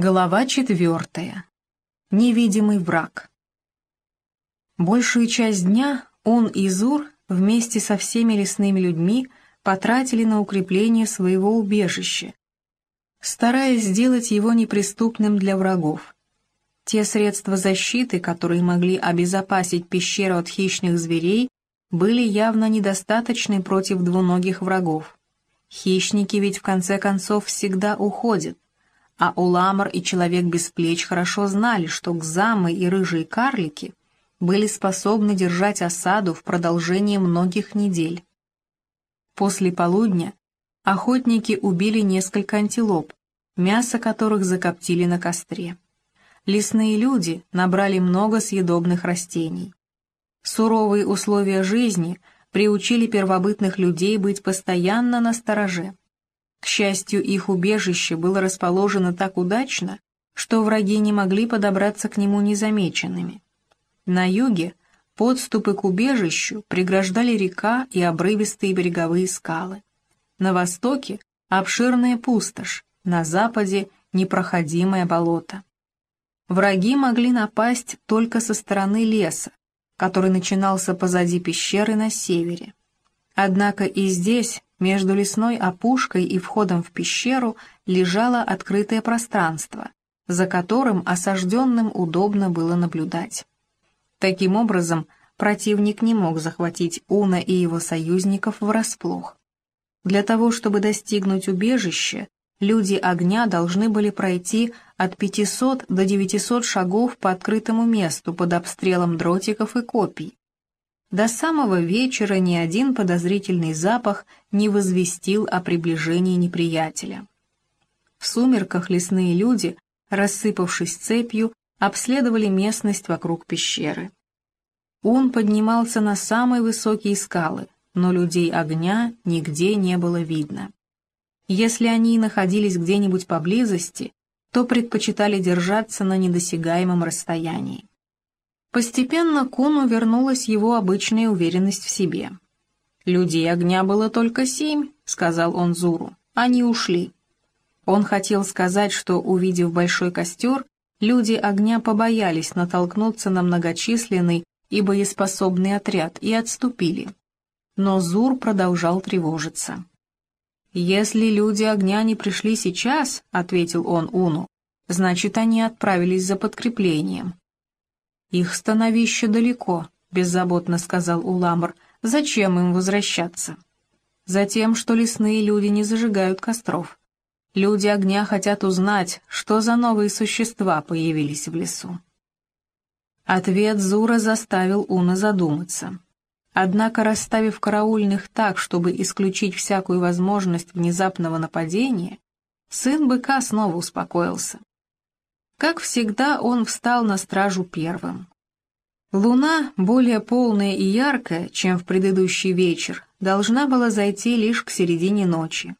Глава четвертая. Невидимый враг. Большую часть дня он и Зур вместе со всеми лесными людьми потратили на укрепление своего убежища, стараясь сделать его неприступным для врагов. Те средства защиты, которые могли обезопасить пещеру от хищных зверей, были явно недостаточны против двуногих врагов. Хищники ведь в конце концов всегда уходят, а Уламар и Человек без плеч хорошо знали, что гзамы и рыжие карлики были способны держать осаду в продолжении многих недель. После полудня охотники убили несколько антилоп, мясо которых закоптили на костре. Лесные люди набрали много съедобных растений. Суровые условия жизни приучили первобытных людей быть постоянно на стороже. К счастью, их убежище было расположено так удачно, что враги не могли подобраться к нему незамеченными. На юге подступы к убежищу преграждали река и обрывистые береговые скалы. На востоке — обширная пустошь, на западе — непроходимое болото. Враги могли напасть только со стороны леса, который начинался позади пещеры на севере. Однако и здесь между лесной опушкой и входом в пещеру лежало открытое пространство, за которым осажденным удобно было наблюдать. Таким образом, противник не мог захватить Уна и его союзников врасплох. Для того, чтобы достигнуть убежища, люди огня должны были пройти от 500 до 900 шагов по открытому месту под обстрелом дротиков и копий, до самого вечера ни один подозрительный запах не возвестил о приближении неприятеля. В сумерках лесные люди, рассыпавшись цепью, обследовали местность вокруг пещеры. Он поднимался на самые высокие скалы, но людей огня нигде не было видно. Если они находились где-нибудь поблизости, то предпочитали держаться на недосягаемом расстоянии. Постепенно Куну вернулась его обычная уверенность в себе. «Людей огня было только семь», — сказал он Зуру. «Они ушли». Он хотел сказать, что, увидев большой костер, люди огня побоялись натолкнуться на многочисленный и боеспособный отряд и отступили. Но Зур продолжал тревожиться. «Если люди огня не пришли сейчас», — ответил он Уну, — «значит, они отправились за подкреплением. «Их становище далеко», — беззаботно сказал Уламр. «Зачем им возвращаться?» «Затем, что лесные люди не зажигают костров. Люди огня хотят узнать, что за новые существа появились в лесу». Ответ Зура заставил Уна задуматься. Однако, расставив караульных так, чтобы исключить всякую возможность внезапного нападения, сын быка снова успокоился. Как всегда, он встал на стражу первым. Луна, более полная и яркая, чем в предыдущий вечер, должна была зайти лишь к середине ночи.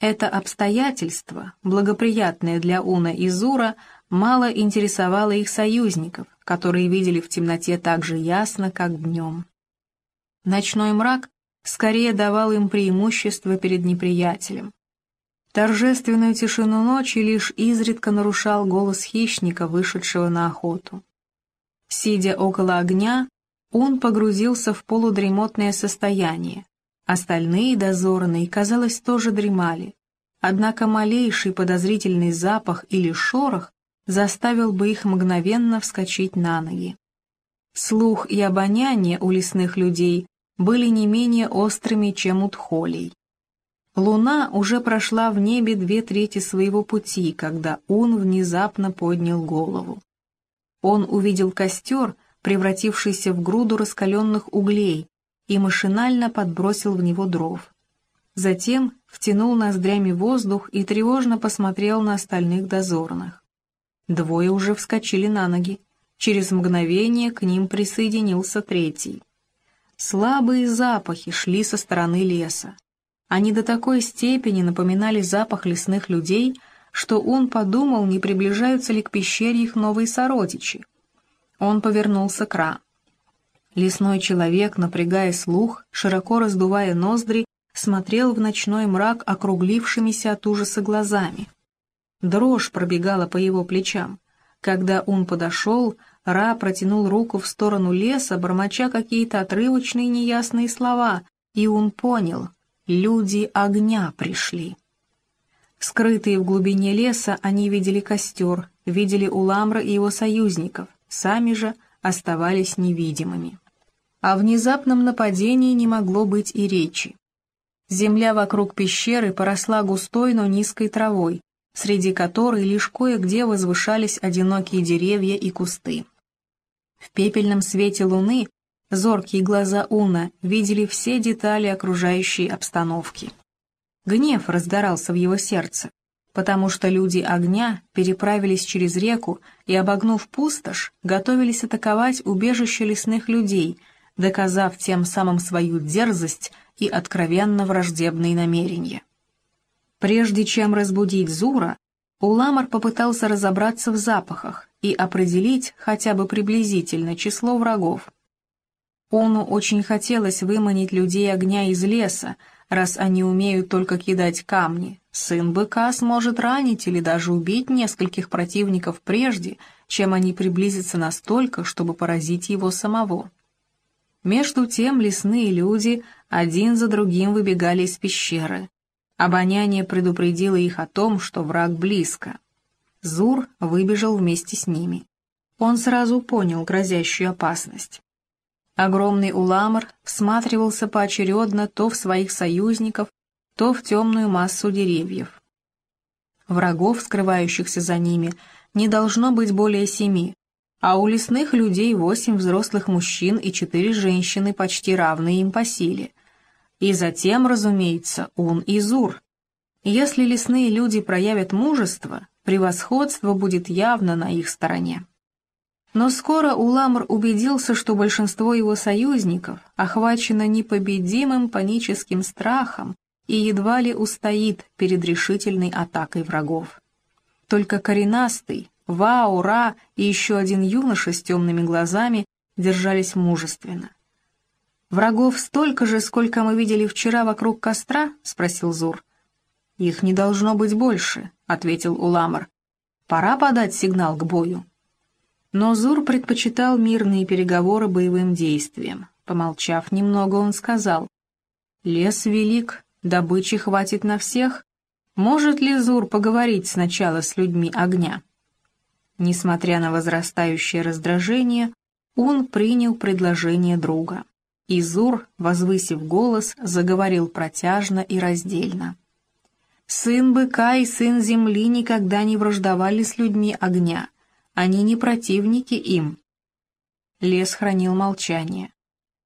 Это обстоятельство, благоприятное для Уна и Зура, мало интересовало их союзников, которые видели в темноте так же ясно, как днем. Ночной мрак скорее давал им преимущество перед неприятелем. Торжественную тишину ночи лишь изредка нарушал голос хищника, вышедшего на охоту. Сидя около огня, он погрузился в полудремотное состояние. Остальные дозорные, казалось, тоже дремали. Однако малейший подозрительный запах или шорох заставил бы их мгновенно вскочить на ноги. Слух и обоняние у лесных людей были не менее острыми, чем у тхолей. Луна уже прошла в небе две трети своего пути, когда он внезапно поднял голову. Он увидел костер, превратившийся в груду раскаленных углей, и машинально подбросил в него дров. Затем втянул ноздрями воздух и тревожно посмотрел на остальных дозорных. Двое уже вскочили на ноги. Через мгновение к ним присоединился третий. Слабые запахи шли со стороны леса. Они до такой степени напоминали запах лесных людей, что он подумал, не приближаются ли к пещере их новые сородичи. Он повернулся к Ра. Лесной человек, напрягая слух, широко раздувая ноздри, смотрел в ночной мрак округлившимися от ужаса глазами. Дрожь пробегала по его плечам. Когда он подошел, Ра протянул руку в сторону леса, бормоча какие-то отрывочные неясные слова, и он понял — люди огня пришли. Скрытые в глубине леса, они видели костер, видели Уламра и его союзников, сами же оставались невидимыми. О внезапном нападении не могло быть и речи. Земля вокруг пещеры поросла густой, но низкой травой, среди которой лишь кое-где возвышались одинокие деревья и кусты. В пепельном свете луны зоркие глаза Уна видели все детали окружающей обстановки. Гнев разгорался в его сердце, потому что люди огня переправились через реку и, обогнув пустошь, готовились атаковать убежище лесных людей, доказав тем самым свою дерзость и откровенно враждебные намерения. Прежде чем разбудить Зура, Уламар попытался разобраться в запахах и определить хотя бы приблизительно число врагов. Ону очень хотелось выманить людей огня из леса, раз они умеют только кидать камни. Сын быка сможет ранить или даже убить нескольких противников прежде, чем они приблизятся настолько, чтобы поразить его самого. Между тем лесные люди один за другим выбегали из пещеры. Обоняние предупредило их о том, что враг близко. Зур выбежал вместе с ними. Он сразу понял грозящую опасность. Огромный уламар всматривался поочередно то в своих союзников, то в темную массу деревьев. Врагов, скрывающихся за ними, не должно быть более семи, а у лесных людей восемь взрослых мужчин и четыре женщины, почти равные им по силе. И затем, разумеется, Ун и Зур. Если лесные люди проявят мужество, превосходство будет явно на их стороне. Но скоро Уламр убедился, что большинство его союзников охвачено непобедимым паническим страхом и едва ли устоит перед решительной атакой врагов. Только коренастый, Вау, Ра и еще один юноша с темными глазами держались мужественно. «Врагов столько же, сколько мы видели вчера вокруг костра?» — спросил Зур. «Их не должно быть больше», — ответил Уламар. «Пора подать сигнал к бою». Но Зур предпочитал мирные переговоры боевым действиям. Помолчав немного, он сказал, «Лес велик, добычи хватит на всех. Может ли Зур поговорить сначала с людьми огня?» Несмотря на возрастающее раздражение, он принял предложение друга. Изур, возвысив голос, заговорил протяжно и раздельно. «Сын быка и сын земли никогда не враждовали с людьми огня. Они не противники им». Лес хранил молчание.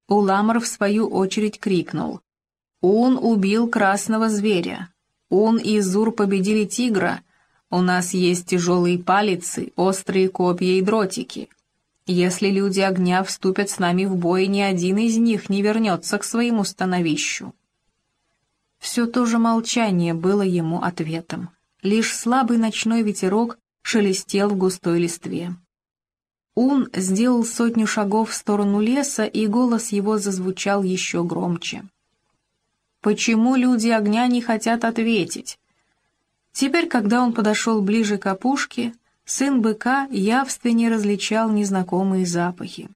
Уламар в свою очередь крикнул. «Он убил красного зверя. Он и Изур победили тигра, у нас есть тяжелые палицы, острые копья и дротики. Если люди огня вступят с нами в бой, ни один из них не вернется к своему становищу». Все то же молчание было ему ответом. Лишь слабый ночной ветерок шелестел в густой листве. Ун сделал сотню шагов в сторону леса, и голос его зазвучал еще громче. «Почему люди огня не хотят ответить? Теперь, когда он подошел ближе к опушке, сын быка явственнее различал незнакомые запахи.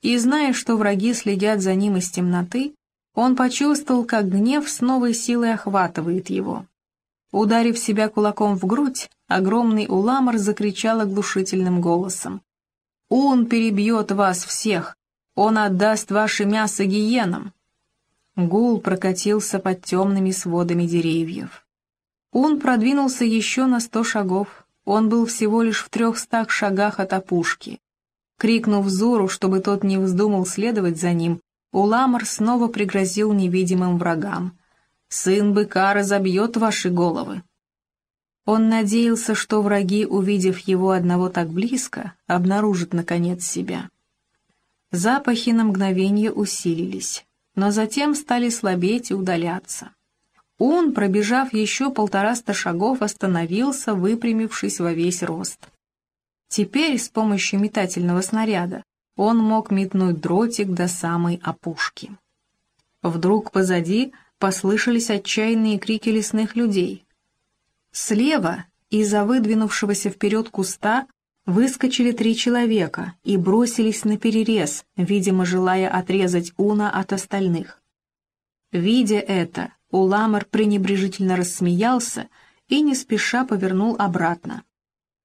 И, зная, что враги следят за ним из темноты, он почувствовал, как гнев с новой силой охватывает его. Ударив себя кулаком в грудь, огромный уламар закричал оглушительным голосом. «Он перебьет вас всех! Он отдаст ваше мясо гиенам!» Гул прокатился под темными сводами деревьев. Он продвинулся еще на сто шагов. Он был всего лишь в трехстах шагах от опушки. Крикнув Зору, чтобы тот не вздумал следовать за ним, Уламар снова пригрозил невидимым врагам. «Сын быка разобьет ваши головы». Он надеялся, что враги, увидев его одного так близко, обнаружат, наконец, себя. Запахи на мгновение усилились, но затем стали слабеть и удаляться. Он, пробежав еще полтораста шагов, остановился, выпрямившись во весь рост. Теперь с помощью метательного снаряда он мог метнуть дротик до самой опушки. Вдруг позади послышались отчаянные крики лесных людей. Слева, Из-за выдвинувшегося вперед куста выскочили три человека и бросились на перерез, видимо, желая отрезать Уна от остальных. Видя это, Уламар пренебрежительно рассмеялся и не спеша повернул обратно.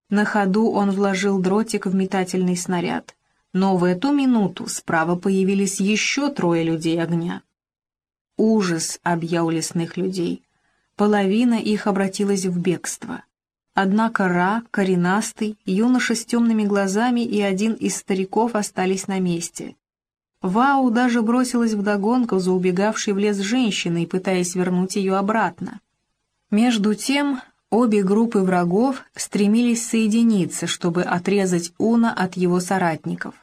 На ходу он вложил дротик в метательный снаряд, но в эту минуту справа появились еще трое людей огня. Ужас объял лесных людей. Половина их обратилась в бегство. Однако Ра, коренастый, юноша с темными глазами и один из стариков остались на месте. Вау даже бросилась вдогонку за убегавшей в лес женщиной, пытаясь вернуть ее обратно. Между тем, обе группы врагов стремились соединиться, чтобы отрезать Уна от его соратников.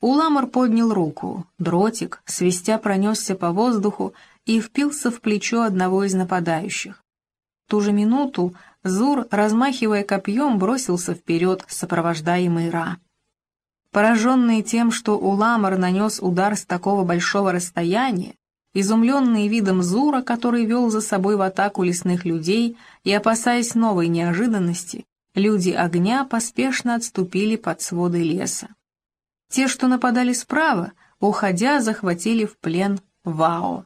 Уламар поднял руку, дротик, свистя пронесся по воздуху и впился в плечо одного из нападающих. В ту же минуту Зур, размахивая копьем, бросился вперед, сопровождаемый Ра. Пораженные тем, что Уламар нанес удар с такого большого расстояния, изумленные видом Зура, который вел за собой в атаку лесных людей, и опасаясь новой неожиданности, люди огня поспешно отступили под своды леса. Те, что нападали справа, уходя, захватили в плен Вао.